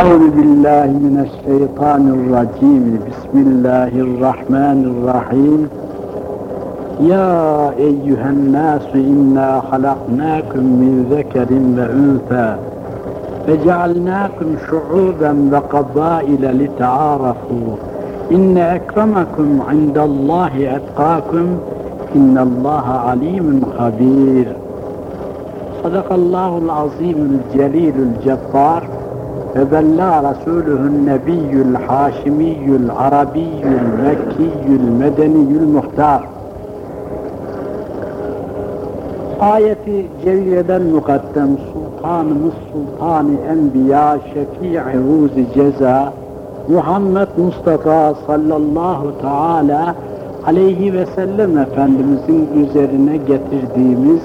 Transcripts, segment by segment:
Euzu billahi mineşşeytanirracim. Bismillahirrahmanirrahim. Ya eyyühen nasu inna halaknakum min zekerin ve ünfe ve cealnakum şu'uben ve kabaile li ta'arafu. İnne ekremakum indallahi etkakum innallaha alimun habir. Sadakallahul azimul celilul cebbar. Tevella Resulühün Nebiyyül Haşimiyyül Arabiyyül Mekkiyül Medeniyül Muhtar. Ayeti Celile'den mukaddem Sultanımız Sultanı Enbiya Şefii Ruzi Ceza Muhammed Mustafa sallallahu teala aleyhi ve sellem Efendimizin üzerine getirdiğimiz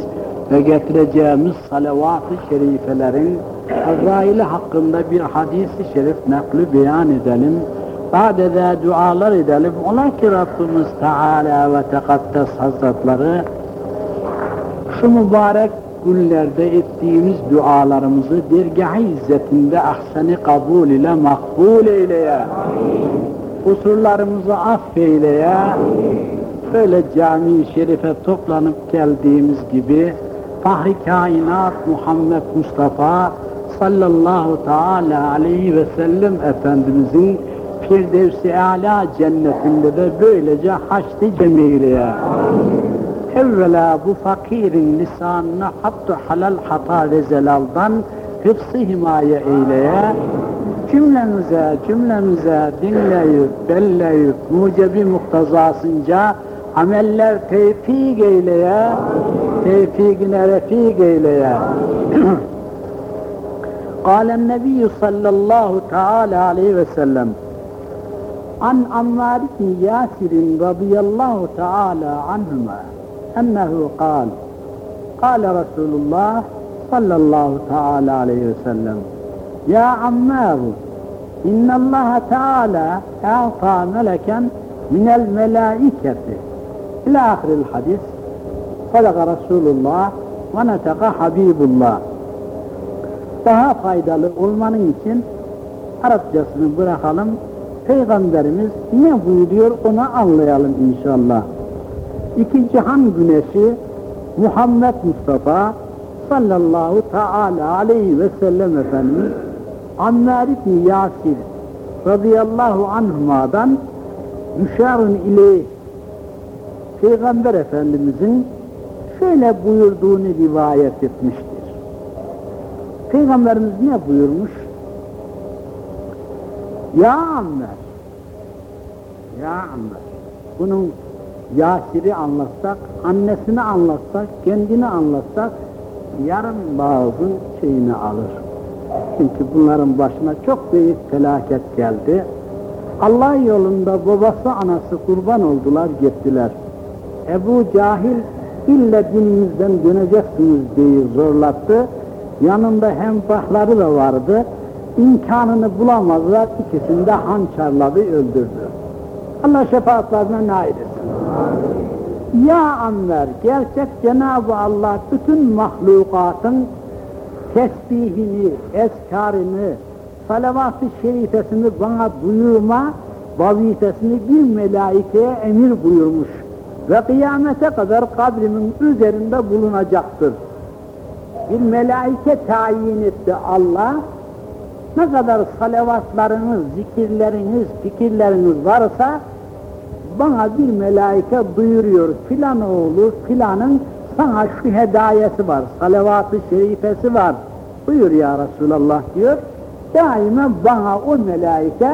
ve getireceğimiz salavat-ı şerifelerin Azrail hakkında bir hadisi şerif nakli beyan edelim. Badede dualar edelim. Ola ki Rabbimiz Teala ve Tekaddes Hazretleri şu mübarek günlerde ettiğimiz dualarımızı dergah-ı izzetinde ahseni kabul ile makbul eyleye. Kusurlarımızı affeyleye. Böyle cami-i şerife toplanıp geldiğimiz gibi Fahri kainat Muhammed Mustafa sallallahu teala aleyhi ve sellem Efendimizin Firdevs-i Ala cennetinde de böylece haçlı cemileye. Evvela bu fakirin lisanına hattı halal hata ve zelaldan hıfsı himaye eyleye, cümlemize, cümlemize dinleyip, belleyip, mucebi muhtazasınca ameller tevfik eyleye, tevfikine refik eyleye. قال النبي صلى الله تعالى عليه وسلم عن عمار بن ياسر رضي الله تعالى عنهما أنه قال قال رسول الله صلى الله تعالى عليه وسلم يا عمار إن الله تعالى أعطى ملكا من الملائكة إلى آخر الحديث صدق رسول الله ونطق حبيب الله daha faydalı olmanın için Arapçasını bırakalım. Peygamberimiz ne buyuruyor onu anlayalım inşallah. İki cihan güneşi Muhammed Mustafa sallallahu teala aleyhi ve sellem Efendimiz Ammar ibn Yasir radıyallahu anhuma'dan müşarın ile Peygamber Efendimizin şöyle buyurduğunu rivayet etmiştir. Peygamberimiz ne buyurmuş? Ya Ammer, Ya Ammer, bunun Yasir'i anlatsak, annesini anlatsak, kendini anlatsak, yarın bazı şeyini alır. Çünkü bunların başına çok büyük felaket geldi. Allah yolunda babası anası kurban oldular gittiler. Ebu Cahil ille dinimizden döneceksiniz diye zorlattı. Yanında hem fahları da vardı. İmkanını bulamazlar, ikisini de hançerladı, öldürdü. Allah şefaatlerine nail etsin. Ya Ammer, gerçek Cenab-ı Allah bütün mahlukatın tesbihini, eskarını, salavat-ı şerifesini bana buyurma vazifesini bir melaikeye emir buyurmuş ve kıyamete kadar kabrimin üzerinde bulunacaktır. Bir melaike tayin etti Allah, ne kadar salavatlarınız, zikirleriniz, fikirleriniz varsa bana bir melaike duyuruyor filan oğlu filanın sana şu hedayesi var, salavat-ı şerifesi var. Buyur ya Resulallah diyor. Daima bana o melaike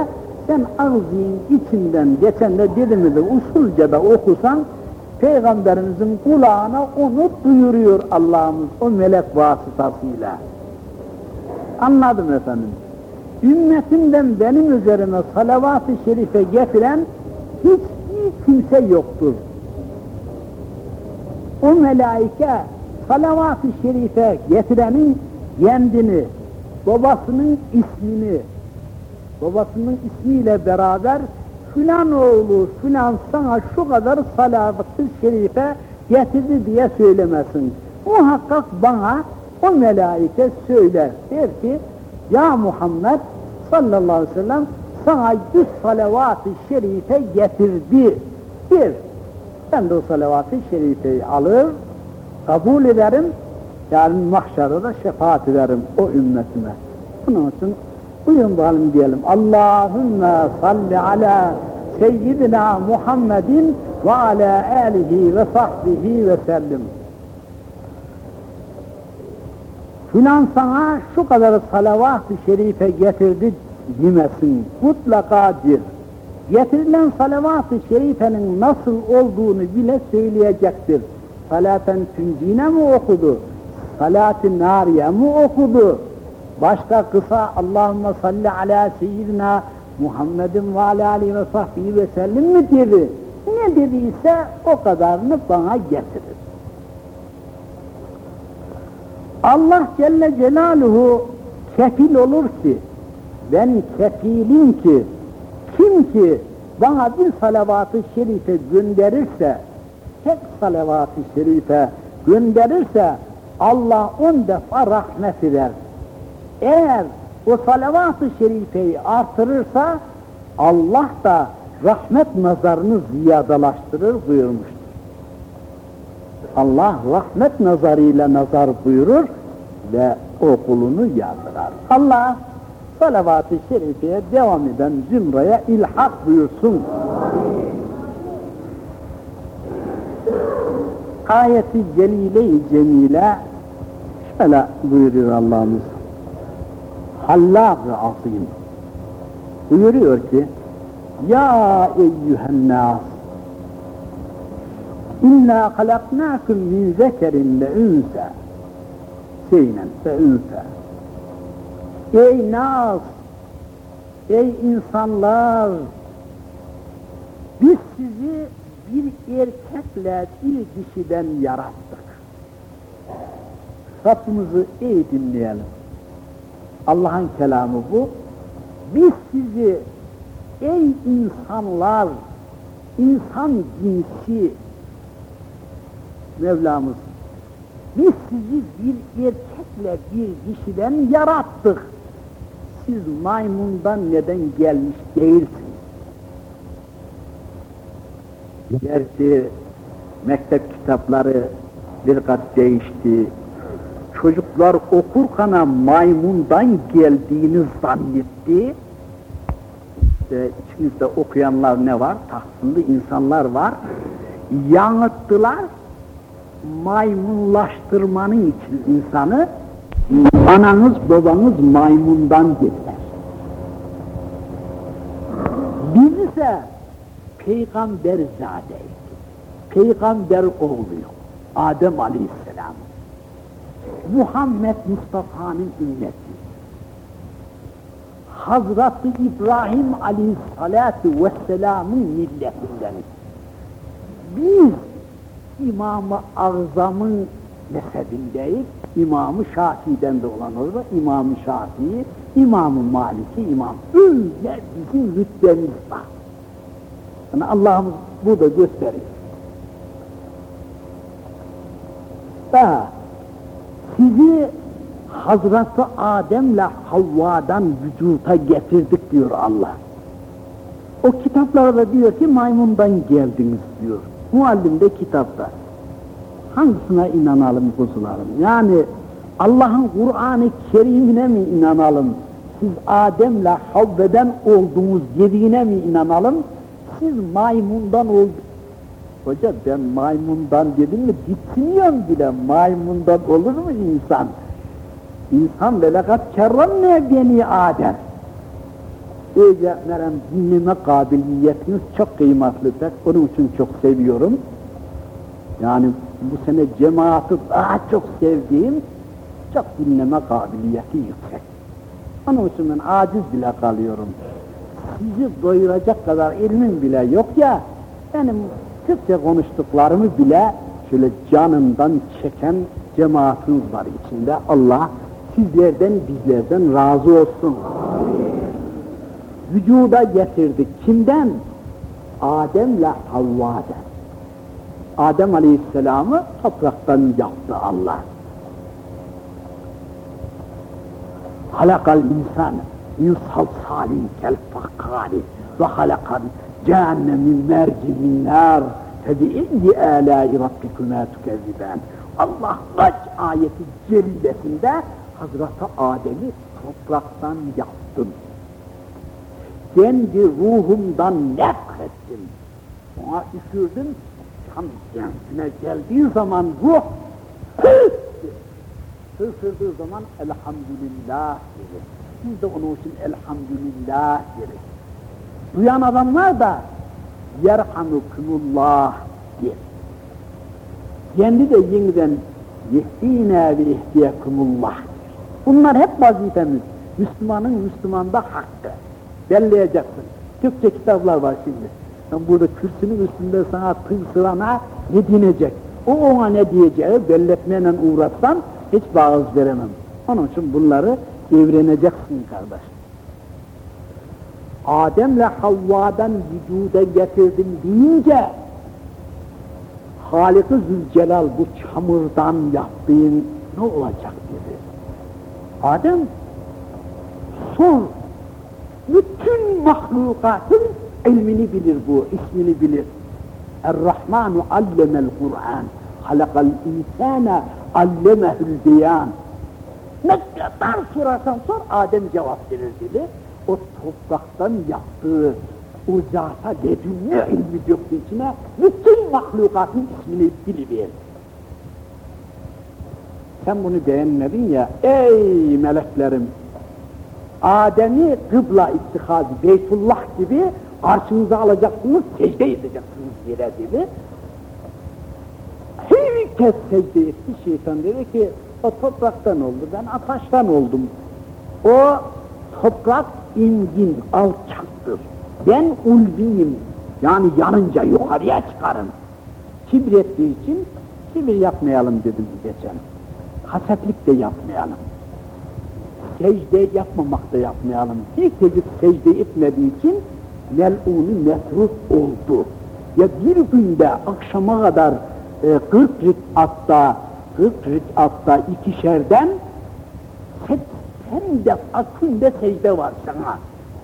sen ağzın içinden geçen de dilimi de usulca da okusan Peygamberimizin kulağına onu duyuruyor Allah'ımız o melek vasıtasıyla. Anladım efendim. Ümmetimden benim üzerime salavat-ı şerife getiren hiçbir kimse yoktur. O melaike salavat-ı şerife getirenin kendini, babasının ismini, babasının ismiyle beraber filan oğlu filan sana şu kadar salavat-ı şerife getirdi diye söylemesin. Muhakkak bana o melaike söyler. Der ki, ya Muhammed sallallahu aleyhi ve sellem sana yüz salavat-ı şerife getirdi. Bir, ben de o salavat-ı şerifeyi alır, kabul ederim, yarın mahşerde da şefaat ederim o ümmetime. Bunun için buyurun bakalım diyelim. Allahümme salli ala seyyidina Muhammedin ve ala alihi ve sahbihi ve sellim. Filan sana şu kadar salavat-ı şerife getirdi demesin. Mutlaka dir. Getirilen salavat-ı şerifenin nasıl olduğunu bile söyleyecektir. Salaten tüncine mi okudu? Salat-ı nariye mi okudu? Başka kısa Allahümme salli ala seyyidina Muhammedin ve ala aleyhi ve sahbihi ve sellim mi dedi? Ne dediyse o kadarını bana getirir. Allah Celle Celaluhu kefil olur ki, ben kefilim ki, kim ki bana bir salavat-ı şerife gönderirse, tek salavat-ı şerife gönderirse, Allah on defa rahmet eder. Eğer o salavat-ı şerifeyi artırırsa, Allah da rahmet nazarını ziyadalaştırır buyurmuştur. Allah rahmet nazarıyla nazar buyurur ve o kulunu yardırar. Allah salavat-ı şerifeye devam eden zümreye ilhak buyursun. Ayeti celile-i cemile şöyle buyuruyor Allah'ımız. Hallâg-ı azim. Buyuruyor ki, Ya eyyühen nâs, İnna halaknâküm min zekerin ve ünse. Seynen ve ünse. Ey nas, ey insanlar, biz sizi bir erkekle bir dişiden yarattık. Rabbimizi iyi dinleyelim. Allah'ın kelamı bu. Biz sizi ey insanlar, insan cinsi Mevlamız biz sizi bir erkekle bir dişiden yarattık. Siz maymundan neden gelmiş değilsiniz. Gerçi mektep kitapları dikkat değişti. Çocuklar okurkana maymundan geldiğini zannetti. İşte içimizde okuyanlar ne var? Tahsınlı insanlar var. Yanıttılar maymunlaştırmanın için insanı ananız babanız maymundan dediler. Biz ise peygamber zadeyiz. Peygamber oğluyuz. Adem aleyhisselam. Muhammed Mustafa'nın ümmeti. Hazreti İbrahim aleyhissalatu vesselamın milletindeniz. Biz İmam-ı Azam'ın mezhebindeyiz. İmam-ı Şafii'den de olan orada İmam-ı Şafii, İmam-ı Maliki, İmam. Öyle bizim rütbemiz var. Yani Allah'ımız burada gösteriyor. Daha sizi Hazreti Adem'le Havva'dan vücuta getirdik diyor Allah. O kitaplarda diyor ki maymundan geldiniz diyor. Muallimde kitapta. Hangisine inanalım kuzularım? Yani Allah'ın Kur'an-ı Kerim'ine mi inanalım? Siz Adem'le Havve'den olduğunuz dediğine mi inanalım? Siz maymundan. Hoca ben maymundan dedim mi gitmiyorum bile maymundan olur mu insan? İnsan velakat kerremne beni Adem. Öğretmenim dinleme kabiliyetiniz çok kıymetlidir. Onun için çok seviyorum. Yani bu sene cemaati daha çok sevdiğim, çok dinleme kabiliyeti yüksek. Onun için ben aciz bile kalıyorum. Sizi doyuracak kadar ilmin bile yok ya, benim Türkçe konuştuklarımı bile şöyle canından çeken cemaatiniz var içinde. Allah sizlerden bizlerden razı olsun. Vücuda getirdik. Kimden? Adem'le Havva'dan. Adem Aleyhisselam'ı topraktan yaptı Allah. Halakal insan. min salsalin kel fakkari ve halakan cehennemin merci min nar febi'iyyi âlâi rabbikümâ tükezziben. Allah kaç ayeti celilesinde Hazreti Adem'i topraktan yaptım. Kendi ruhumdan nefrettim. Ona üfürdüm, tam kendine geldiği zaman ruh Sırsırdığı zaman elhamdülillah dedi. Biz de onun için elhamdülillah deriz. Duyan adamlar da yerhamukumullah der. Kendi de yeniden yehdine ve ihdiyekumullah. Bunlar hep vazifemiz. Müslümanın Müslümanda hakkı. Belleyeceksin. Türkçe kitaplar var şimdi. Sen burada kürsünün üstünde sana tığ sırana ne dinecek? O ona ne diyeceği belletmeyle uğraşsan hiç bağız veremem. Onun için bunları evreneceksin kardeş. Adem'le Havva'dan vücuda getirdim deyince Halik-i Zülcelal bu çamurdan yaptığın ne olacak dedi. Adem sor bütün mahlukatın ilmini bilir bu, ismini bilir. Er-Rahmanu allemel Kur'an, halakal insana allemehül beyan. Ne kadar sorarsan sor, Adem cevap verir dedi. O topraktan yaptığı o zata ledünne ilmi döktü içine, bütün mahlukatın ismini biliver. Sen bunu beğenmedin ya, ey meleklerim! Adem'i kıbla ittihazı, Beytullah gibi karşınıza alacaksınız, secde edeceksiniz yere dedi. Bir kez secde etti şeytan dedi ki, o topraktan oldu, ben ataştan oldum. O toprak ingin, alçaktır. Ben ulviyim, yani yanınca yukarıya çıkarım. Kibrettiği için kibir yapmayalım dedim geçen. Hasetlik de yapmayalım. Secde yapmamak da yapmayalım. Bir çocuk secde etmediği için mel'unu metrut oldu. Ya bir günde akşama kadar e, 40 rikatta 40 rikatta ikişerden hem de akünde secde var sana.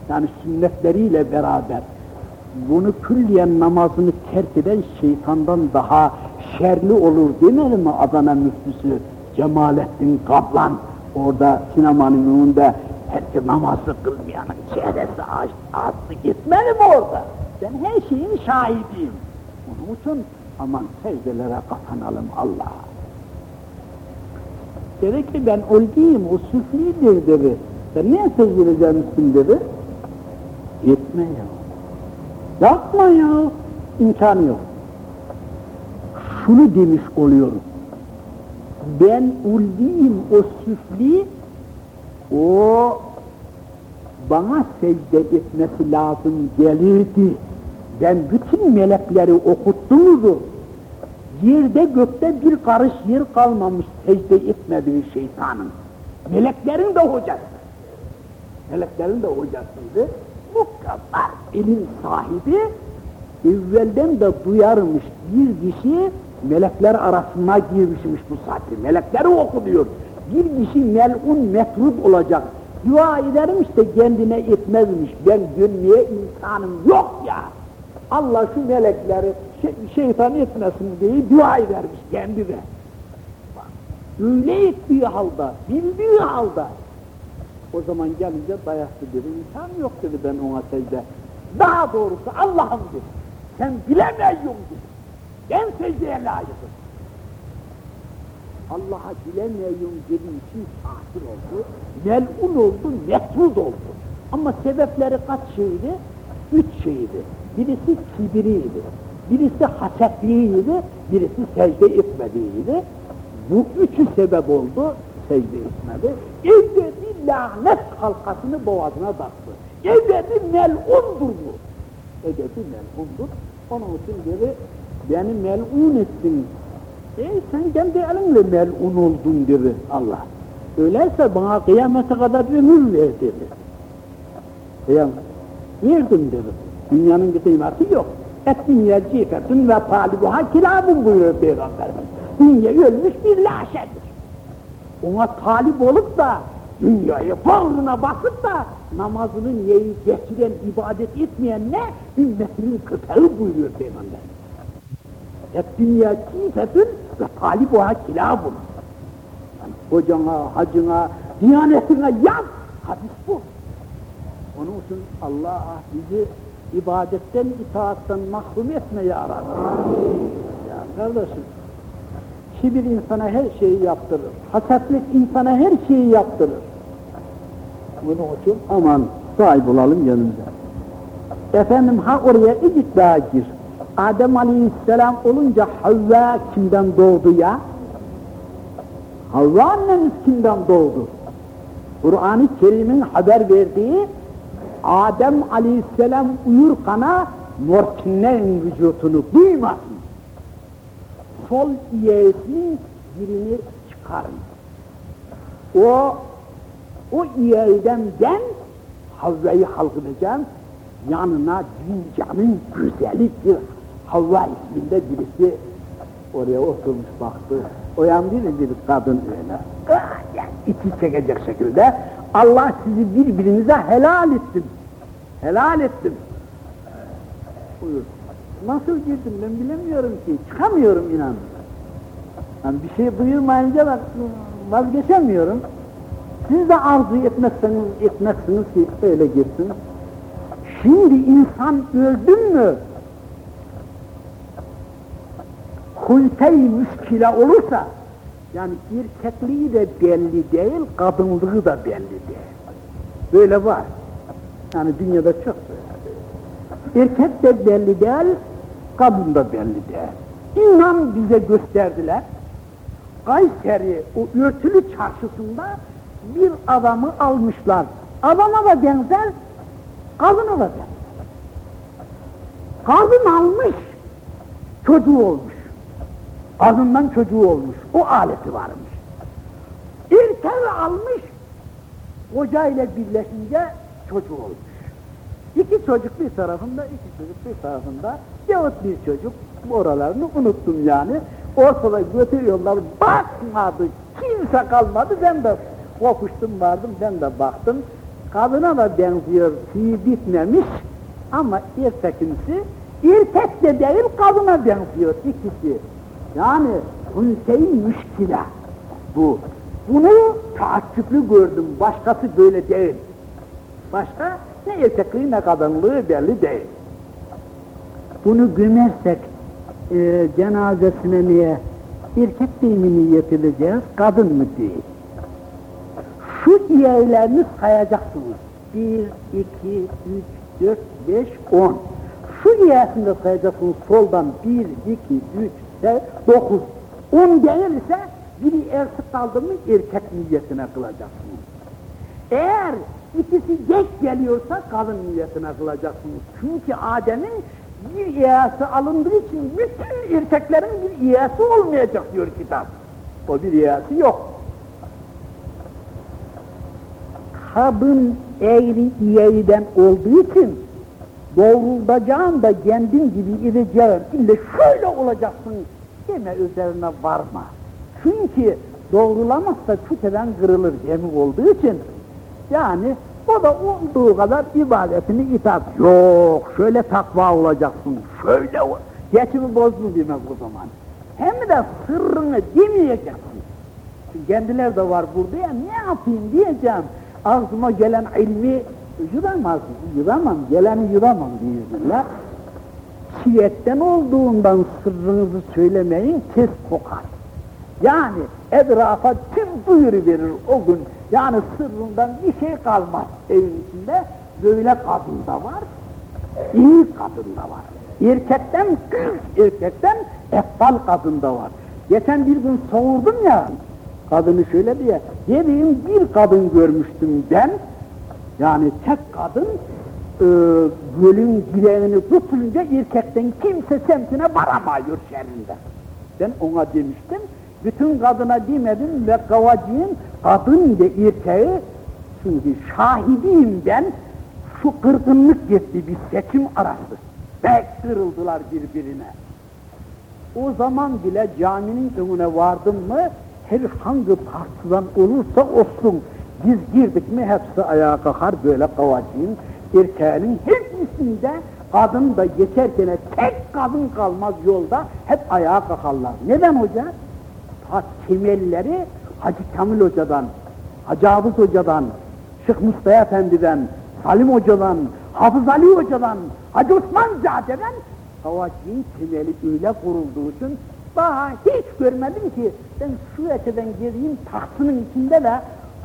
Yani sünnetleriyle beraber. Bunu külliyen namazını terk eden şeytandan daha şerli olur demeli mi Adana müftüsü Cemalettin Kaplan? Orada sinemanın önünde herkes namazı kılmayanın çehresi astı gitmeli mi orada? Ben her şeyin şahidiyim. Onun için aman secdelere kapanalım Allah'a. Dedi ki ben ulgiyim, o süflidir dedi. Sen niye secde misin dedi. Gitme ya. Yapma ya. İmkanı yok. Şunu demiş oluyorum. Ben ulviyim, o süfli, o bana secde etmesi lazım gelirdi. Ben bütün melekleri okuttuğumu yerde gökte bir karış yer kalmamış secde etmediği şeytanın. Meleklerin de hocası. Meleklerin de hocasıydı. Bu kadar ilim sahibi evvelden de duyarmış bir kişi melekler arasına girmişmiş bu saatte. Melekleri okunuyor. Bir kişi melun metrud olacak. Dua edermiş de kendine etmezmiş. Ben dönmeye insanım yok ya. Allah şu melekleri şeytan etmesin diye dua edermiş kendi de. Öyle ettiği halde, bildiği halde. O zaman gelince dayaktı dedi, imkan yok dedi ben ona secde. Daha doğrusu Allah'ım dedi, sen bilemiyorsun dedi. Ben secdeye layıkım. Allah'a bilemiyorum dediği için kafir oldu, melun oldu, metrud oldu. Ama sebepleri kaç şeydi? Üç şeydi. Birisi kibiriydi, birisi hasetliydi, birisi secde etmediğiydi. Bu üçü sebep oldu, secde etmedi. Ebedi lanet halkasını boğazına taktı. Ebedi melundur bu. Ebedi melundur. Onun için dedi, beni melun ettin. E sen kendi elinle melun oldun dedi Allah. Öyleyse bana kıyamete kadar ömür ver dedi. Kıyamet. Verdim dedi. Dünyanın kıymeti yok. Et dünya cifetun ve talibuha kilabun buyuruyor Peygamberimiz. Dünya ölmüş bir laşedir. Ona talip olup da dünyayı bağrına basıp da namazını neyi getiren, ibadet etmeyen ne? Ümmetinin köpeği buyuruyor Peygamber. Hep dünya kifetün ve talibuha kilabun. Yani hocana, hacına, diyanetine yaz. Hadis bu. Onun için Allah bizi ibadetten, itaattan mahrum etme ya Rabbi. Ya kardeşim, kibir insana her şeyi yaptırır. Hasatlık insana her şeyi yaptırır. Bunun için aman sahip olalım yanımıza. Efendim ha oraya iki daha gir. Adem Aleyhisselam olunca Havva kimden doğdu ya? Havva annemiz kimden doğdu? Kur'an-ı Kerim'in haber verdiği Adem Aleyhisselam uyurkana morkinlerin vücutunu duymasın. Sol iyeğinin birini çıkarın. O o iyeğden ben Havva'yı halkınacağım. Yanına dünyanın güzeli bir Havva isminde birisi oraya oturmuş baktı. Uyandı bir kadın öyle. Ah, yani içi çekecek şekilde Allah sizi birbirinize helal ettim. Helal ettim. Buyur. Nasıl girdim ben bilemiyorum ki. Çıkamıyorum inan. Yani bir şey duyurmayınca da vazgeçemiyorum. Siz de arzu etmezseniz, etmezsiniz ki öyle girsin. Şimdi insan öldün mü? Hultey müşkile olursa, yani erkekliği de belli değil, kadınlığı da belli değil. Böyle var. Yani dünyada çok böyle. Erkek de belli değil, kadın da belli değil. İnan bize gösterdiler. Kayseri o örtülü çarşısında bir adamı almışlar. Adama da benzer, kadına da benzer. Kadın almış, çocuğu olmuş. Kadından çocuğu olmuş, o aleti varmış. Erkeği almış, koca ile birleşince çocuğu olmuş. İki çocuk bir tarafında, iki çocuk bir tarafında, yahut bir çocuk, oralarını unuttum yani. Ortada götürüyorlar, bakmadı, kimse kalmadı, ben de kopuştum vardım, ben de baktım. Kadına da benziyor, tüyü bitmemiş ama erkekimsi, erkek de değil, kadına benziyor ikisi. Yani hünseyi müşkile bu. Bunu taaccüplü gördüm, başkası böyle değil. Başka ne erkekliği ne kadınlığı belli değil. Bunu gömersek e, cenazesine niye erkek değil mi niyet edeceğiz, kadın mı değil? Şu iyelerini sayacaksınız. Bir, iki, üç, dört, beş, on. Şu iyesini de sayacaksınız soldan bir, iki, üç, dört, dokuz. On gelirse biri erkek kaldı mı erkek niyetine kılacaksınız. Eğer ikisi geç geliyorsa kadın niyetine kılacaksınız. Çünkü Adem'in bir iyası alındığı için bütün erkeklerin bir iyası olmayacak diyor kitap. O bir iyası yok. Kadın eğri iyeğiden olduğu için doğrulacağın da kendin gibi edeceğin, ille şöyle olacaksın deme üzerine varma. Çünkü doğrulamazsa küteden kırılır gemi olduğu için yani o da olduğu kadar ibadetini itaat. Yok, şöyle takva olacaksın, şöyle o. Geçimi bozdun demek o zaman. Hem de sırrını demeyeceksin. Kendiler de var burada ya, ne yapayım diyeceğim. Ağzıma gelen ilmi yutamaz, yutamam, geleni yutamam biiznillah. Çiyetten olduğundan sırrınızı söylemeyin, kes kokar. Yani etrafa tüm duyuru verir o gün. Yani sırrından bir şey kalmaz evin içinde. Böyle kadın da var, iyi kadın da var. Erkekten, erkekten eftal kadın da var. Geçen bir gün soğurdum ya, kadını şöyle diye, dediğim bir kadın görmüştüm ben, yani tek kadın, e, gölün direğini tutunca erkekten kimse semtine varamıyor şerrinde. Ben ona demiştim, bütün kadına demedim ve kavacıyım, kadın ve erkeği, çünkü şahidiyim ben, şu kırgınlık gitti bir seçim arası. Pek kırıldılar birbirine. O zaman bile caminin önüne vardım mı, her hangi partiden olursa olsun, Biz girdik mi hepsi ayağa kalkar böyle kavacığın. Erkeğinin hepsinde kadın da geçerken tek kadın kalmaz yolda hep ayağa kalkarlar. Neden hoca? Ta temelleri Hacı Kamil Hoca'dan, Hacı Hafız Hoca'dan, Şeyh Mustafa Efendi'den, Salim Hoca'dan, Hafız Ali Hoca'dan, Hacı Osman Cade'den Havacının temeli öyle kurulduğu için daha hiç görmedim ki ben şu öteden geleyim tahtının içinde de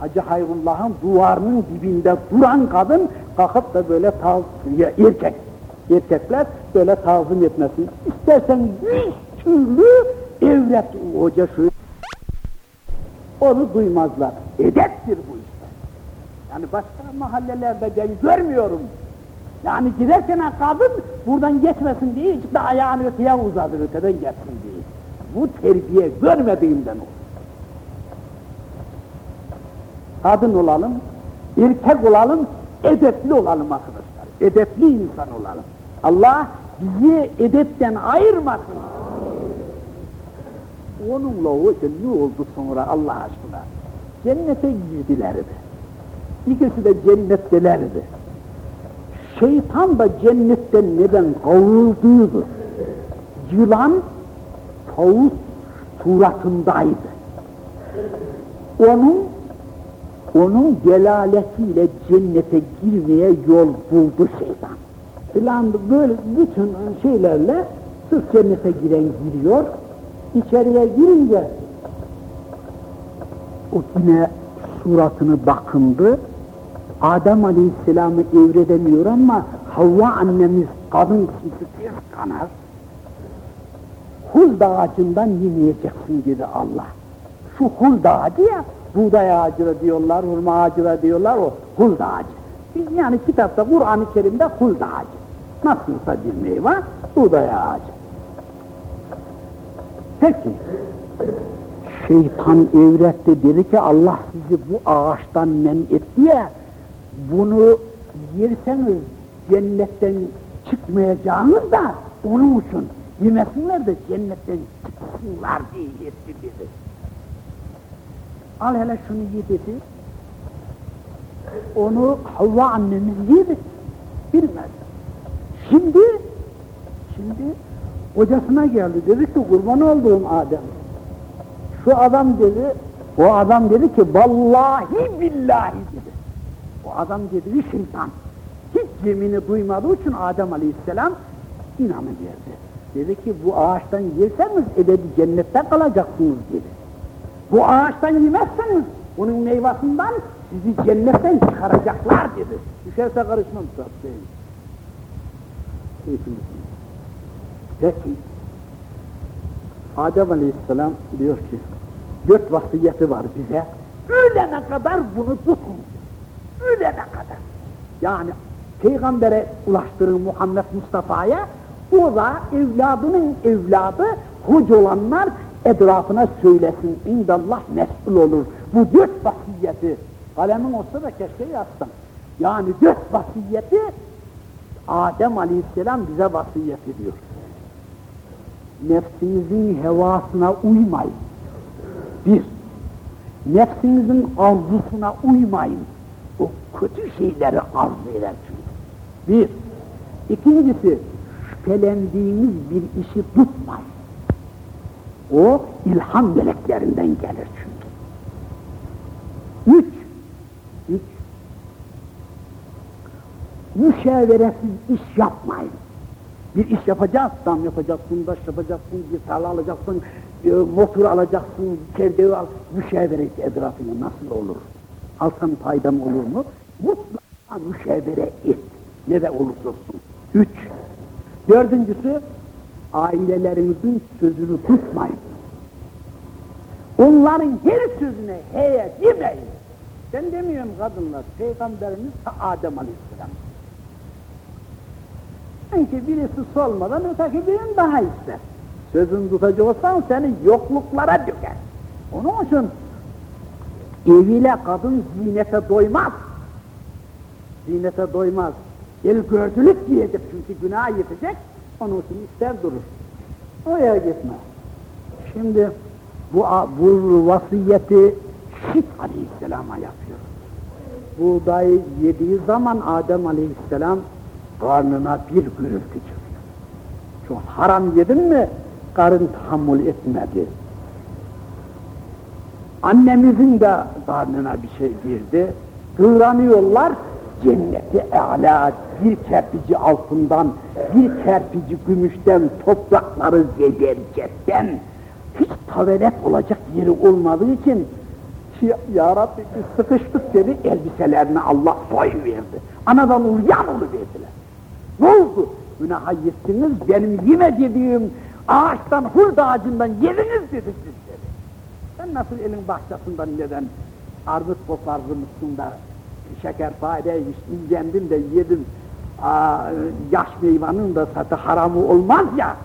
Hacı Hayrullah'ın duvarının dibinde duran kadın kalkıp da böyle ya erkek erkekler böyle tazım etmesin. İstersen yüz türlü evret hoca şu onu duymazlar. Edeptir bu işte. Yani başka mahallelerde ben görmüyorum. Yani giderken kadın buradan geçmesin diye de ayağını öteye uzadır öteden geçsin diye. Bu terbiye görmediğimden olur. Kadın olalım, erkek olalım, edepli olalım arkadaşlar. Edepli insan olalım. Allah bizi edepten ayırmasın. Onunla o ne oldu sonra Allah aşkına? Cennete girdilerdi. İkisi de cennettelerdi. Şeytan da cennetten neden kovulduğudur. Yılan tavus suratındaydı. Onun onun delaletiyle cennete girmeye yol buldu şeytan. Filan böyle bütün şeylerle sırf cennete giren giriyor. İçeriye girince o yine suratını bakındı. Adem Aleyhisselam'ı evredemiyor ama Havva annemiz kadın tez kanar. Huld ağacından yemeyeceksin dedi Allah. Şu huld ağacı ya, buğday ağacı diyorlar, hurma ağacı diyorlar o huld ağacı. Yani kitapta Kur'an-ı Kerim'de huld ağacı. Nasılsa bir meyve, buğday ağacı. Peki, şeytan evretti dedi ki Allah sizi bu ağaçtan men etti ya, bunu yerseniz cennetten çıkmayacağınız da onun için yemesinler de cennetten çıksınlar diye etti dedi. Al hele şunu ye dedi. Onu Havva annemiz yedi. Bilmez. Şimdi, şimdi hocasına geldi. Dedi ki kurban olduğum Adem. Şu adam dedi, o adam dedi ki vallahi billahi dedi. O adam dedi bir şeytan. Hiç yemini duymadığı için Adem Aleyhisselam inanıverdi. Dedi ki bu ağaçtan yerseniz ebedi cennette kalacaksınız dedi. Bu ağaçtan yemezseniz bunun meyvasından sizi cennetten çıkaracaklar dedi. Düşerse karışmam değil. Peki. Adem Aleyhisselam diyor ki, dört vasiyeti var bize. Ölene kadar bunu tutun. Ölene kadar. Yani peygambere ulaştırın Muhammed Mustafa'ya, o da evladının evladı, hoca olanlar etrafına söylesin. İndallah mesul olur. Bu dört vasiyeti, kalemin olsa da keşke yazsam. Yani dört vasiyeti Adem Aleyhisselam bize vasiyet ediyor. Nefsinizin hevasına uymayın. Bir, nefsinizin arzusuna uymayın. O kötü şeyleri arzu eder çünkü. Bir, ikincisi, şüphelendiğiniz bir işi tutmayın. O ilham meleklerinden gelir çünkü. Üç, üç, müşaveresiz iş yapmayın. Bir iş yapacağız, dam yapacaksın, taş yapacaksın, bir tarla alacaksın, e, motor alacaksın, çerdeği al, müşavere etrafına nasıl olur? Alsan faydam olur mu? Mutlaka müşavere et, ne de olursa olsun. Üç, dördüncüsü, ailelerinizin sözünü tutmayın. Onların her sözüne heye demeyin. Ben demiyorum kadınlar, Peygamberimiz Adem Aleyhisselam. Sanki birisi solmadan öteki birini daha ister. Sözünü tutacak olsan seni yokluklara döker. Onun için eviyle kadın zinete doymaz. Zinete doymaz. El gördülük diyecek çünkü günah yetecek, onun ister durur. Oraya gitme. Şimdi bu, bu vasiyeti Şit Aleyhisselam'a yapıyor. buğday yediği zaman Adem Aleyhisselam karnına bir gürültü çıkıyor. Çok haram yedin mi karın tahammül etmedi. Annemizin de karnına bir şey girdi. Kıvranıyorlar, cenneti âlâ bir kerpici altından, bir kerpici gümüşten, toprakları zebercetten, hiç tavelet olacak yeri olmadığı için ya, ya Rabbi sıkıştık dedi, elbiselerini Allah soyuverdi. Anadan uyuyan verdiler. Ne oldu? Günaha yettiniz, benim yeme dediğim ağaçtan, hurda ağacından yediniz dedi siz dedi. Sen nasıl elin bahçesinden neden armut koparmışsın da şeker fareymiş, incendim de yedim, Aa, yaş meyvanın da satı haramı olmaz ya,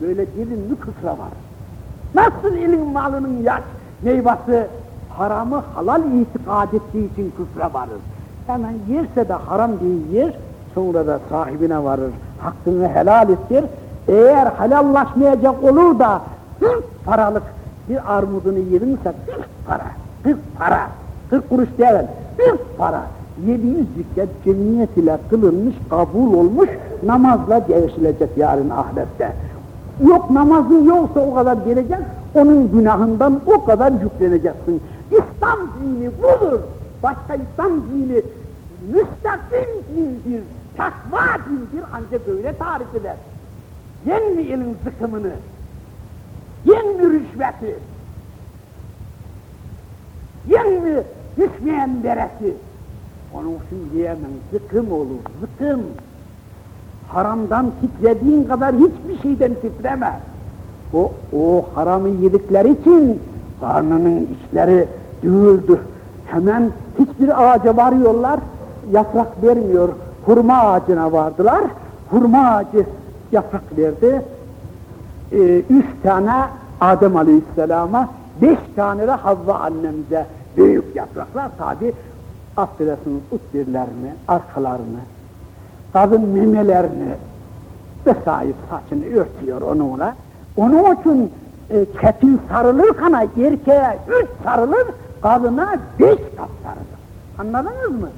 böyle dilin mi kısra var. Nasıl elin malının yaş meyvası haramı halal itikad ettiği için küfre varır. Hemen yerse de haram diye yer, sonra da sahibine varır. Hakkını helal ettir. Eğer helallaşmayacak olur da 40 paralık bir armudunu yedinse 40 para, 40 para, 40 kuruş değil, 40 para. 700 zikret cemiyet ile kılınmış, kabul olmuş, namazla değişilecek yarın ahirette. Yok namazın yoksa o kadar gelecek, onun günahından o kadar yükleneceksin. İslam dini budur. Başka İslam dini müstakim dindir, takva dindir ancak böyle tarif eder. Yenmi elin zıkımını, yenmi rüşveti, yenmi düşmeyen beresi. Onun için diyemem, zıkım olur, zıkım. Haramdan titrediğin kadar hiçbir şeyden titreme. O, o haramı yedikleri için karnının içleri düğüldü. Hemen hiçbir ağaca varıyorlar, yaprak vermiyor. Hurma ağacına vardılar, hurma ağacı yaprak verdi. Ee, üç tane Adem Aleyhisselam'a, beş tane de Havva annemize büyük yapraklar tabi affedersiniz utbirlerini, arkalarını, kadın memelerini vesaire saçını örtüyor onunla. Onun için e, kefil sarılır kana erkeğe üç sarılır, kadına beş kat sarılır. Anladınız mı?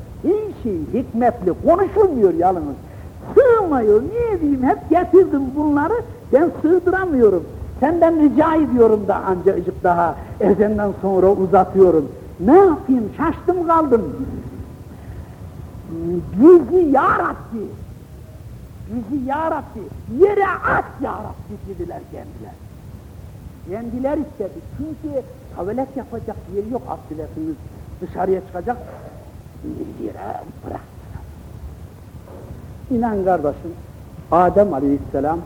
Şey hikmetli, konuşulmuyor yalnız. Sığmıyor, niye diyeyim, hep getirdim bunları, ben sığdıramıyorum. Senden rica ediyorum da ancacık daha, ezenden sonra uzatıyorum. Ne yapayım, şaştım kaldım. Bizi ya Rabbi, bizi ya Rabbi, yere at ya Rabbi dediler kendiler. Kendiler istedi. Çünkü tuvalet yapacak yer yok affedersiniz. Dışarıya çıkacak yere bıraktılar. İnan kardeşim, Adem Aleyhisselam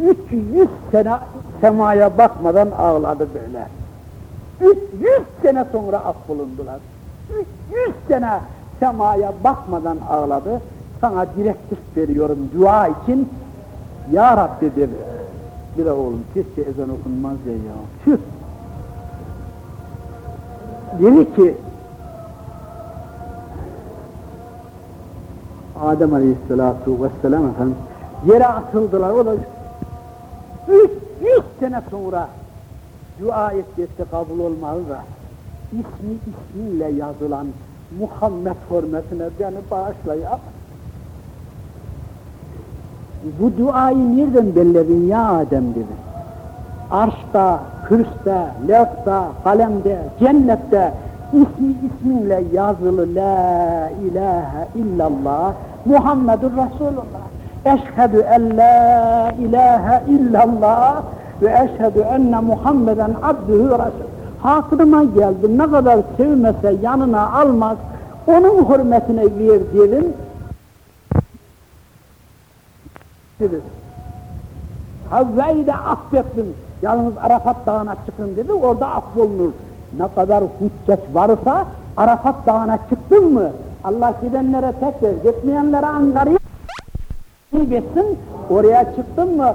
300 sene semaya bakmadan ağladı böyle. 300 sene sonra affolundular. 300 sene semaya bakmadan ağladı. Sana direktif veriyorum dua için. Ya Rabbi dedi. Bir oğlum keşke ezan okunmaz ya ya. Tüh. Dedi ki Adem Aleyhisselatu Vesselam efendim yere atıldılar. O da 300 sene sonra dua etti kabul olmalı da ismi ismiyle yazılan Muhammed hürmetine beni bağışla ya. Bu duayı nereden belledin ya Adem dedi. Arşta, kürste, lefta, kalemde, cennette ismi isminle yazılı La ilahe illallah Muhammedur Resulullah. Eşhedü en la ilahe illallah ve eşhedü enne Muhammeden abdühü resul. Hatırıma geldi ne kadar sevmese yanına almaz onun hürmetine ver diyelim. Dedi. Havva'yı da affettim. Yalnız Arafat Dağı'na çıkın dedi, orada affolunur. Ne kadar hüccet varsa Arafat Dağı'na çıktın mı? Allah gidenlere tekrar, gitmeyenlere Ankara'ya geçsin, oraya çıktın mı?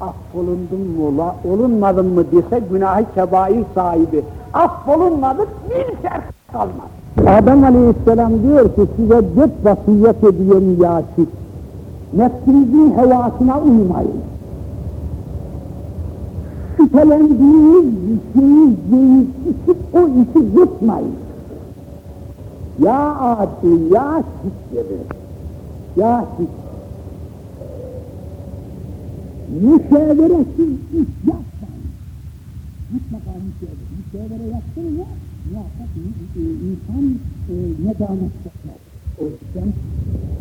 Affolundun mu, la, olunmadın mı dese günahı kebair sahibi. Affolunmadık, bir şerh kalmaz. Adem Aleyhisselam diyor ki size dört vasiyet ediyorum ya siz. Nefsinizin hevasına uymayın. Şüphelendiğiniz şeyi yiyip içip o işi yutmayın. Ya adi, ya şik gibi. Ya şik. Müşaviresiz iş yapmayın. Mutlaka müşavire. Müşavire yaptın mı muhakkak e, insan e, nedamet çekmez. O yüzden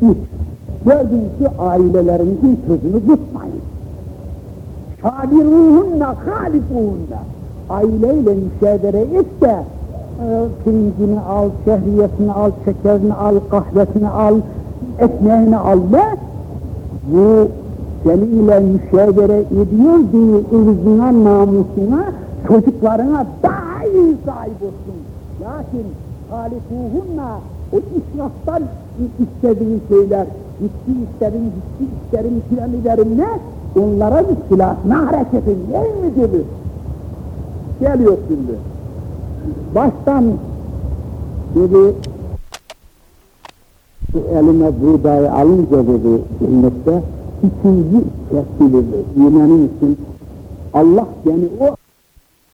üç. Dördüncü ailelerinizin sözünü tutmayın. Şabiruhunna halifuhunna. Aileyle müşavire et de e, pirincini al, şehriyesini al, şekerini al, kahvesini al, ekmeğini al ve bu seninle müşavere ediyor diye ırzına, namusuna, çocuklarına daha iyi sahip olsun. Lakin halifuhunna o israftan istediğin şeyler, ciddi isterim, ciddi isterim, piramiderim ne? Onlara bir silahına hareketin değil mi? Geliyor şimdi. Baştan dedi, bu elime buğdayı alınca dedi cennette ikinci kesilir. İnanın için Allah yani o